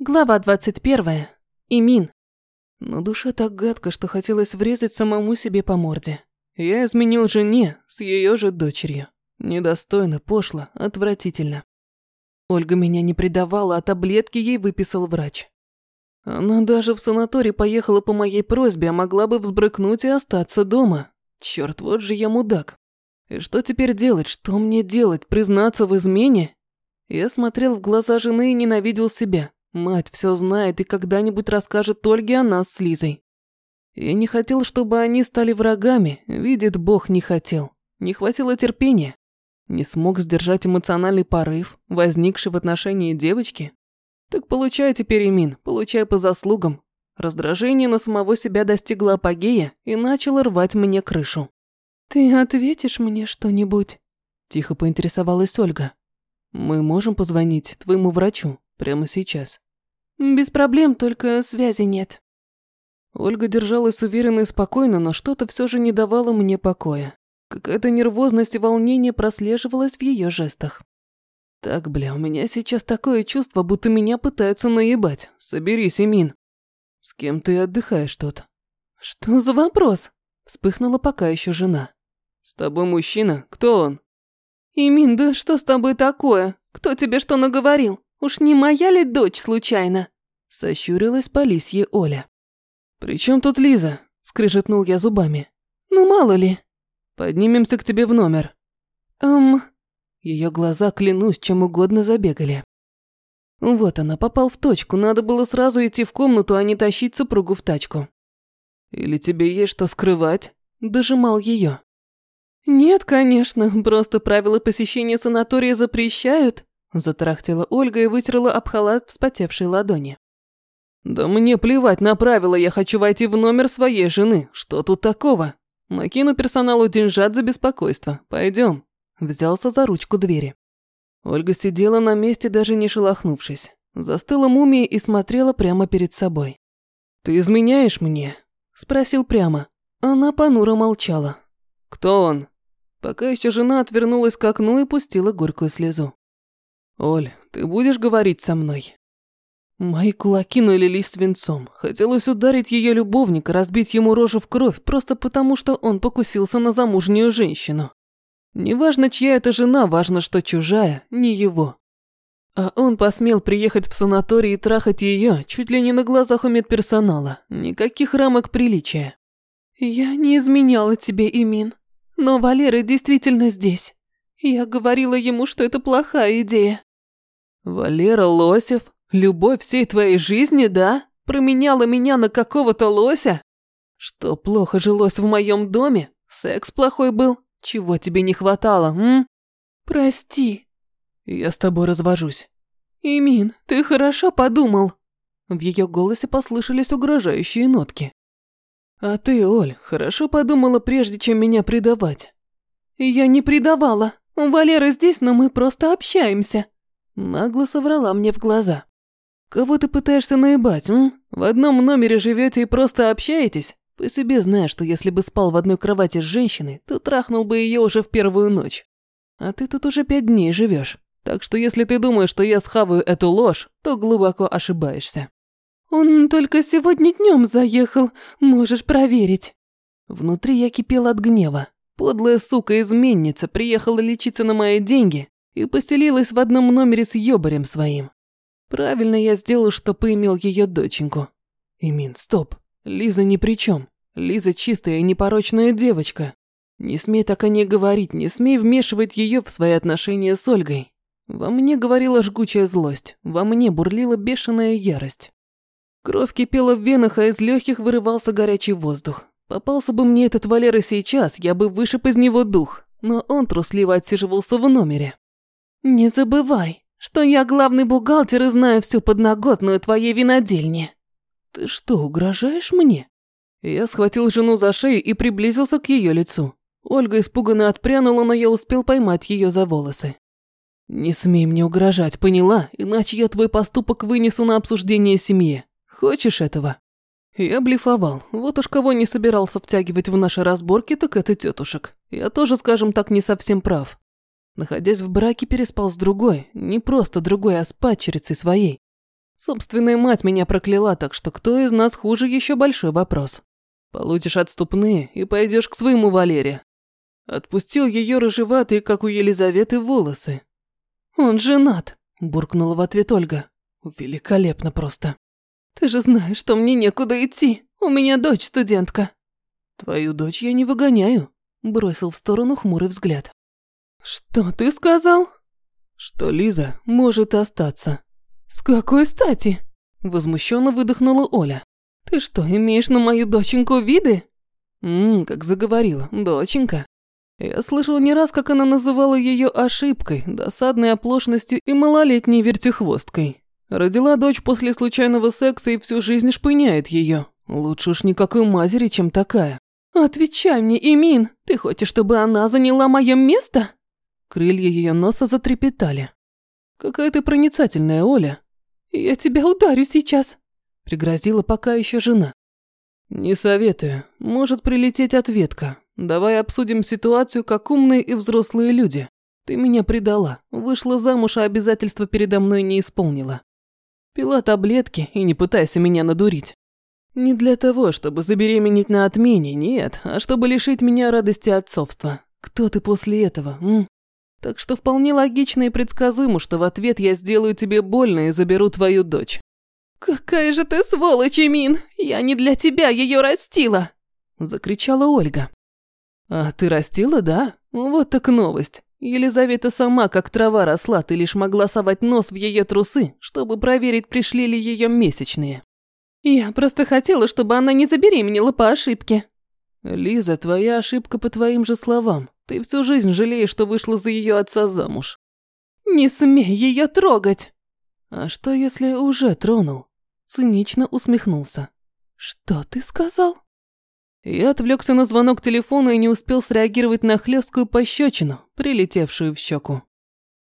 Глава 21. Имин. Но душа так гадко, что хотелось врезать самому себе по морде. Я изменил жене с ее же дочерью. Недостойно, пошло, отвратительно. Ольга меня не предавала, а таблетки ей выписал врач. Она даже в санаторий поехала по моей просьбе, а могла бы взбрыкнуть и остаться дома. Черт, вот же я мудак. И что теперь делать? Что мне делать? Признаться в измене? Я смотрел в глаза жены и ненавидел себя. Мать все знает и когда-нибудь расскажет Ольге о нас с Лизой. Я не хотел, чтобы они стали врагами, видит Бог, не хотел. Не хватило терпения. Не смог сдержать эмоциональный порыв, возникший в отношении девочки. Так получай теперь, Имин, получай по заслугам. Раздражение на самого себя достигло апогея и начало рвать мне крышу. «Ты ответишь мне что-нибудь?» Тихо поинтересовалась Ольга. «Мы можем позвонить твоему врачу?» Прямо сейчас. Без проблем, только связи нет. Ольга держалась уверенно и спокойно, но что-то все же не давало мне покоя. Какая-то нервозность и волнение прослеживалась в ее жестах. Так, бля, у меня сейчас такое чувство, будто меня пытаются наебать. Соберись, Эмин. С кем ты отдыхаешь тут? Что за вопрос? Вспыхнула пока еще жена. С тобой мужчина? Кто он? Имин, да что с тобой такое? Кто тебе что наговорил? Уж не моя ли дочь случайно?» Сощурилась по лисье Оля. «При чем тут Лиза?» – скрежетнул я зубами. «Ну, мало ли». «Поднимемся к тебе в номер». «Эм...» Ее глаза, клянусь, чем угодно забегали. Вот она, попал в точку, надо было сразу идти в комнату, а не тащить супругу в тачку. «Или тебе есть что скрывать?» – дожимал ее. «Нет, конечно, просто правила посещения санатория запрещают», Затарахтела Ольга и вытерла об халат вспотевшей ладони. «Да мне плевать на правила, я хочу войти в номер своей жены. Что тут такого? Накину персоналу деньжат за беспокойство. Пойдем». Взялся за ручку двери. Ольга сидела на месте, даже не шелохнувшись. Застыла мумией и смотрела прямо перед собой. «Ты изменяешь мне?» – спросил прямо. Она понуро молчала. «Кто он?» Пока еще жена отвернулась к окну и пустила горькую слезу. «Оль, ты будешь говорить со мной?» Мои кулаки налились свинцом. Хотелось ударить ее любовника, разбить ему рожу в кровь, просто потому что он покусился на замужнюю женщину. Неважно, чья это жена, важно, что чужая, не его. А он посмел приехать в санаторий и трахать ее чуть ли не на глазах у медперсонала. Никаких рамок приличия. «Я не изменяла тебе, Имин. Но Валера действительно здесь. Я говорила ему, что это плохая идея. «Валера Лосев? Любовь всей твоей жизни, да? Променяла меня на какого-то лося? Что, плохо жилось в моем доме? Секс плохой был? Чего тебе не хватало, м? Прости. Я с тобой развожусь. Имин, ты хорошо подумал. В ее голосе послышались угрожающие нотки. А ты, Оль, хорошо подумала, прежде чем меня предавать. Я не предавала. У Валеры здесь, но мы просто общаемся. Нагло соврала мне в глаза. «Кого ты пытаешься наебать, м? В одном номере живете и просто общаетесь? По себе знаю, что если бы спал в одной кровати с женщиной, то трахнул бы ее уже в первую ночь. А ты тут уже пять дней живешь. Так что если ты думаешь, что я схаваю эту ложь, то глубоко ошибаешься». «Он только сегодня днем заехал, можешь проверить». Внутри я кипел от гнева. Подлая сука-изменница приехала лечиться на мои деньги и поселилась в одном номере с ёбарем своим. Правильно я сделал, что поимел ее доченьку. Имин, стоп. Лиза ни при чем. Лиза чистая и непорочная девочка. Не смей так о ней говорить, не смей вмешивать ее в свои отношения с Ольгой. Во мне говорила жгучая злость, во мне бурлила бешеная ярость. Кровь кипела в венах, а из легких вырывался горячий воздух. Попался бы мне этот Валера сейчас, я бы вышиб из него дух, но он трусливо отсиживался в номере. «Не забывай, что я главный бухгалтер и знаю всю подноготную твоей винодельни». «Ты что, угрожаешь мне?» Я схватил жену за шею и приблизился к ее лицу. Ольга испуганно отпрянула, но я успел поймать ее за волосы. «Не смей мне угрожать, поняла? Иначе я твой поступок вынесу на обсуждение семьи. Хочешь этого?» Я блефовал. Вот уж кого не собирался втягивать в наши разборки, так это тетушек. Я тоже, скажем так, не совсем прав. Находясь в браке, переспал с другой. Не просто другой, а с падчерицей своей. Собственная мать меня прокляла, так что кто из нас хуже еще большой вопрос. Получишь отступные и пойдешь к своему Валере. Отпустил ее рыжеватые, как у Елизаветы, волосы. «Он женат», – буркнула в ответ Ольга. «Великолепно просто. Ты же знаешь, что мне некуда идти. У меня дочь студентка». «Твою дочь я не выгоняю», – бросил в сторону хмурый взгляд. «Что ты сказал?» «Что Лиза может остаться». «С какой стати?» – возмущенно выдохнула Оля. «Ты что, имеешь на мою доченьку виды?» «Ммм, как заговорила, доченька». Я слышал не раз, как она называла ее ошибкой, досадной оплошностью и малолетней вертихвосткой. Родила дочь после случайного секса и всю жизнь шпыняет ее. Лучше уж никакой матери, чем такая. «Отвечай мне, Имин, ты хочешь, чтобы она заняла мое место?» Крылья ее носа затрепетали. «Какая ты проницательная, Оля!» «Я тебя ударю сейчас!» Пригрозила пока еще жена. «Не советую. Может прилететь ответка. Давай обсудим ситуацию как умные и взрослые люди. Ты меня предала, вышла замуж, а обязательства передо мной не исполнила. Пила таблетки и не пытайся меня надурить. Не для того, чтобы забеременеть на отмене, нет, а чтобы лишить меня радости отцовства. Кто ты после этого, м? Так что вполне логично и предсказуемо, что в ответ я сделаю тебе больно и заберу твою дочь. «Какая же ты сволочь, Эмин! Я не для тебя ее растила!» Закричала Ольга. «А ты растила, да? Вот так новость. Елизавета сама как трава росла, ты лишь могла совать нос в ее трусы, чтобы проверить, пришли ли ее месячные». «Я просто хотела, чтобы она не забеременела по ошибке». «Лиза, твоя ошибка по твоим же словам. Ты всю жизнь жалеешь, что вышла за ее отца замуж. Не смей ее трогать. А что, если уже тронул? Цинично усмехнулся. Что ты сказал? Я отвлекся на звонок телефона и не успел среагировать на хлесткую пощечину, прилетевшую в щеку.